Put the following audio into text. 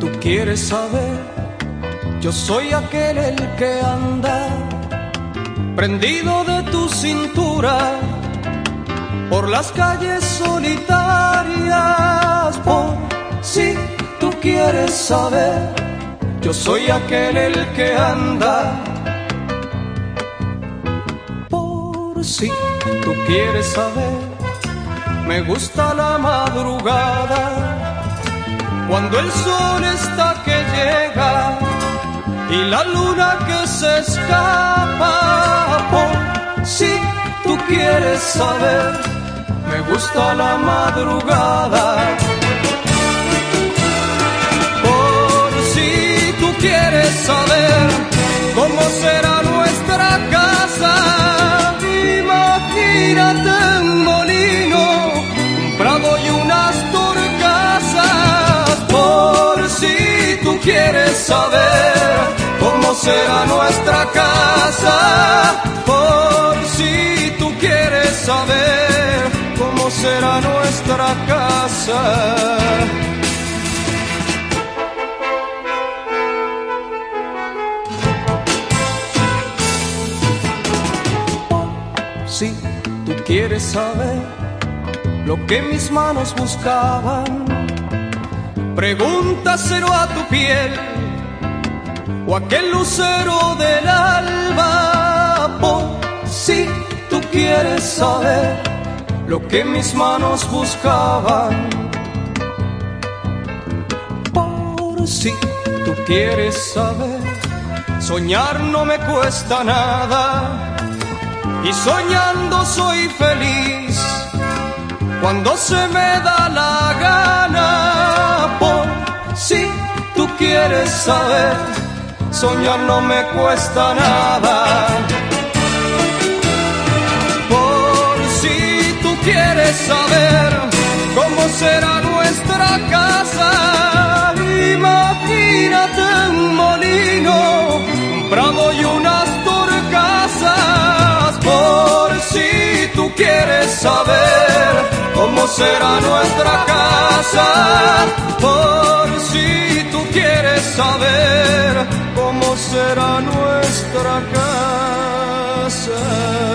tú quieres saber, yo soy aquel el que anda prendido de tu cintura por las calles solitarias. Por si tú quieres saber, yo soy aquel el que anda. Por si tú quieres saber, me gusta la madrugada cuando el sol está que llega y la luna que se escapa. Si tú quieres saber, me gusta la madrugada. Quieres saber cómo será nuestra casa, por si tú quieres saber cómo será nuestra casa. Si tú quieres saber lo que mis manos buscaban, pregúntaselo a tu piel o aquel lucero del alba. Por si tú quieres saber lo que mis manos buscaban. Por si tú quieres saber, soñar no me cuesta nada. Y soñando soy feliz cuando se me da la gana. Saber, soñar no me cuesta nada. Por si tú quieres saber cómo será nuestra casa, imagínate un molino, un prado y unas torcasas. Por si tú quieres saber cómo será nuestra casa, por si tú quieres saber cómo será nuestra casa.